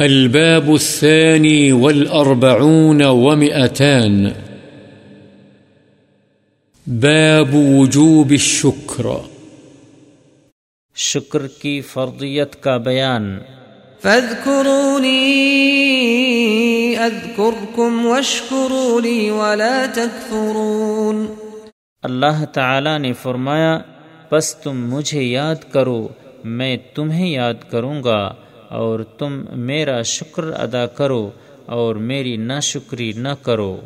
الباب الثاني والأربعون ومئتان. باب وجوب الشكر. شکر کی فرضیت کا بیان. فاذكروني أذكركم واشكروا لي ولا تكفرون. اللہ تعالی نے فرمایا بس تم مجھے یاد کرو میں تمہیں یاد کروں گا۔ اور تم میرا شکر ادا کرو اور میری ناشکری نہ کرو۔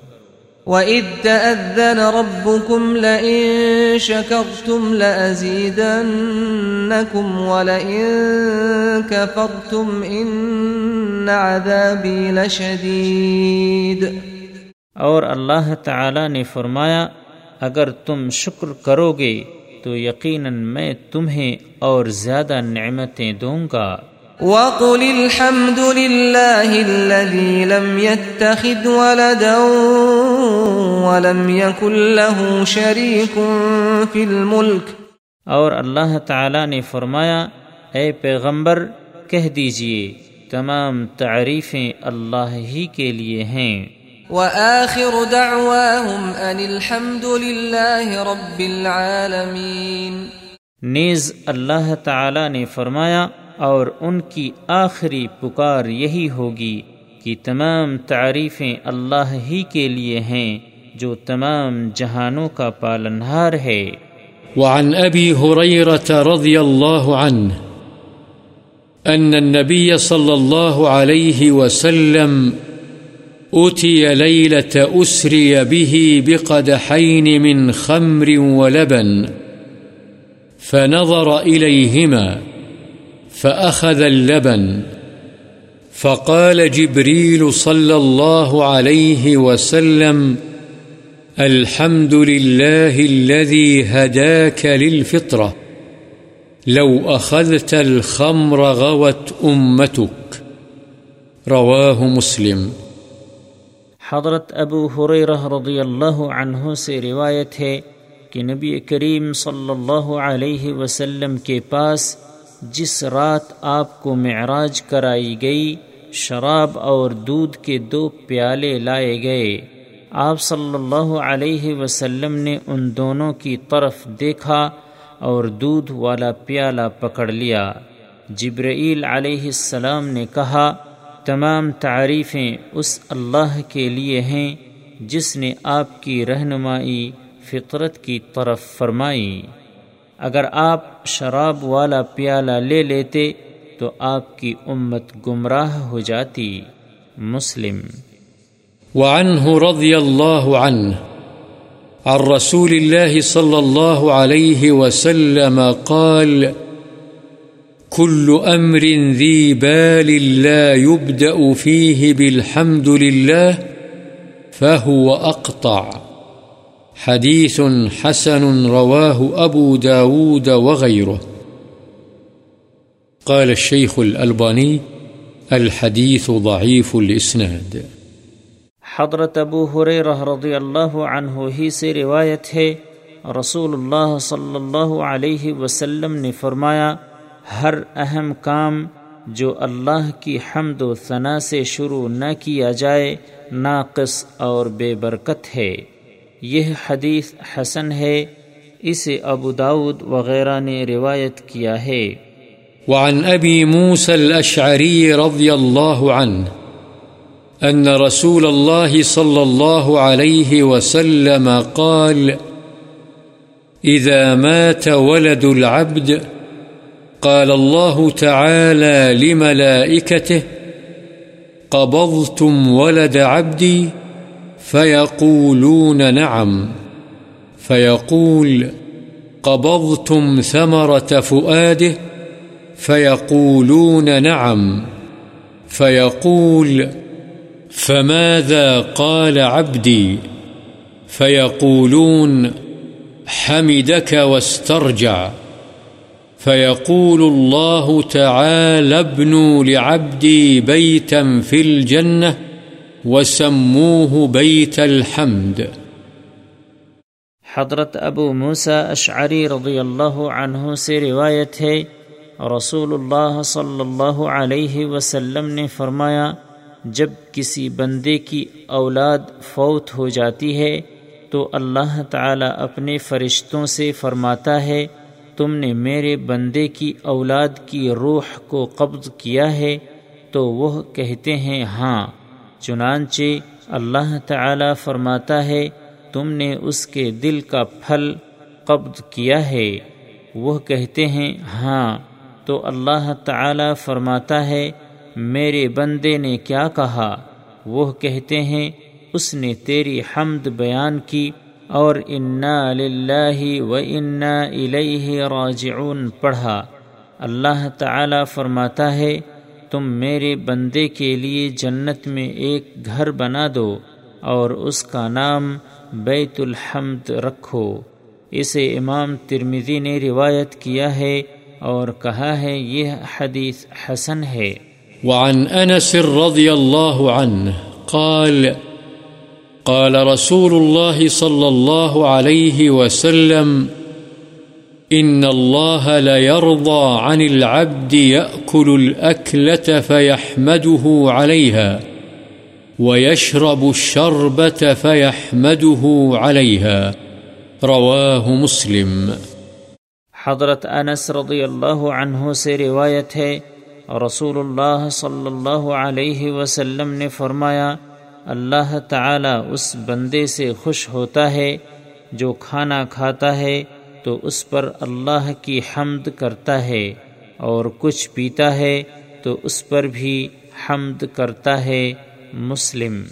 وَإِذْ تَأَذَّنَ رَبُّكُمْ لَئِن شَكَرْتُمْ لَأَزِيدَنَّكُمْ وَلَئِن كَفَرْتُمْ إِنَّ عَذَابِي لَشَدِيدٌ۔ اور اللہ تعالی نے فرمایا اگر تم شکر کرو گے تو یقیناً میں تمہیں اور زیادہ نعمتیں دوں گا۔ وَقُلِ الْحَمْدُ لِلَّهِ الَّذِي لَمْ يَتَّخِذْ وَلَدًا وَلَمْ يَكُنْ لَهُ شَرِيكٌ فِي الْمُلْكِ اور اللہ تعالی نے فرمایا اے پیغمبر کہہ دیجیے تمام تعریفیں اللہ ہی کے لیے ہیں۔ وآخر دعواهم أن الحمد لله رب العالمين نیز اللہ تعالی نے فرمایا اور ان کی آخری پکار یہی ہوگی کہ تمام تعریفیں اللہ ہی کے لیے ہیں، جو تمام جہانوں کا پالنہار ہے۔ وعن أبي هريرة رضي الله عنه أن النبي صلى الله عليه وسلم أتي ليلة أسري به بقدحين من خمر ولبن فنظر إليهما فأخذ اللبن فقال جبريل صلى الله عليه وسلم الحمد لله الذي هداك للفطرة. لو أخذت الخمر غوت أمتك. رواه مسلم. حضرت ابو حریرہ رضی اللہ عنہ سے روایت ہے کہ نبی کریم صلی اللہ علیہ وسلم کے پاس جس رات آپ کو معراج کرائی گئی، شراب اور دودھ کے دو پیالے لائے گئے۔ آپ صلی اللہ علیہ وسلم نے ان دونوں کی طرف دیکھا اور دودھ والا پیالہ پکڑ لیا۔ جبرائیل علیہ السلام نے کہا، تمام تعریفیں اس اللہ کے لیے ہیں جس نے آپ کی رہنمائی فطرت کی طرف فرمائی۔ اگر آپ شراب والا پیالہ لے لیتے تو آپ کی امت گمراہ ہو جاتی۔ مسلم۔ وعنه رضي الله عنه عن رسول الله صلى الله عليه وسلم قال كل أمر ذي بال لا يبدأ فيه بالحمد لله فهو أقطع حديث حسن رواه أبو داود وغيره قال الشيخ الألباني الحديث ضعيف الإسناد حضرت ابو حریرہ رضی اللہ عنہ ہی سے روایت ہے رسول اللہ صلی اللہ علیہ وسلم نے فرمایا، ہر اہم کام جو اللہ کی حمد و ثنا سے شروع نہ کیا جائے، ناقص اور بے برکت ہے۔ یہ حدیث حسن ہے، اسے ابو داود وغیرہ نے روایت کیا ہے۔ وعن أبي موسى الأشعري رضي الله عنه أن رسول الله صلى الله عليه وسلم قال إذا مات ولد العبد، قال الله تعالى لملائكته قبضتم ولد عبدي فيقولون نعم. فيقول، قبضتم ثمرة فؤاده. فيقولون نعم. فيقول، فماذا قال عبدي؟ فيقولون، حمدك واسترجع. فيقول الله تعالى ابنوا لعبدي بيتا في الجنة. وسموه بيت الحمد. حضرت ابو موسا اشعری رضی اللہ عنہ سے روایت ہے رسول اللہ صلی اللہ علیہ وسلم نے فرمایا، جب کسی بندے کی اولاد فوت ہو جاتی ہے، تو اللہ تعالی اپنے فرشتوں سے فرماتا ہے، تم نے میرے بندے کی اولاد کی روح کو قبض کیا ہے، تو وہ کہتے ہیں ہاں چنانچہ اللہ تعالی فرماتا ہے، تم نے اس کے دل کا پھل قبض کیا ہے۔ وہ کہتے ہیں ہاں تو اللہ تعالی فرماتا ہے، میرے بندے نے کیا کہا؟ وہ کہتے ہیں، اس نے تیری حمد بیان کی اور انا للہ و انا الیہ راجعون پڑھا۔ اللہ تعالی فرماتا ہے تم میرے بندے کے لیے جنت میں ایک گھر بنا دو اور اس کا نام بیت الحمد رکھو۔ اسے امام ترمزی نے روایت کیا ہے اور کہا ہے، یہ حدیث حسن ہے۔ وعن انس رضی اللہ عنہ قال قال رسول الله صلى الله عليه وسلم إن الله ليرضى عن العبد يأكل الأكلة فيحمده عليها ويشرب الشربة فيحمده عليها رواه مسلم حضرت انس رضی اللہ عنہ سے روایت ہے، رسول اللہ صلی اللہ علیہ وسلم نے فرمایا، اللہ تعالی اس بندے سے خوش ہوتا ہے جو کھانا کھاتا ہے تو اس پر اللہ کی حمد کرتا ہے اور کچھ پیتا ہے تو اس پر بھی حمد کرتا ہے مسلم۔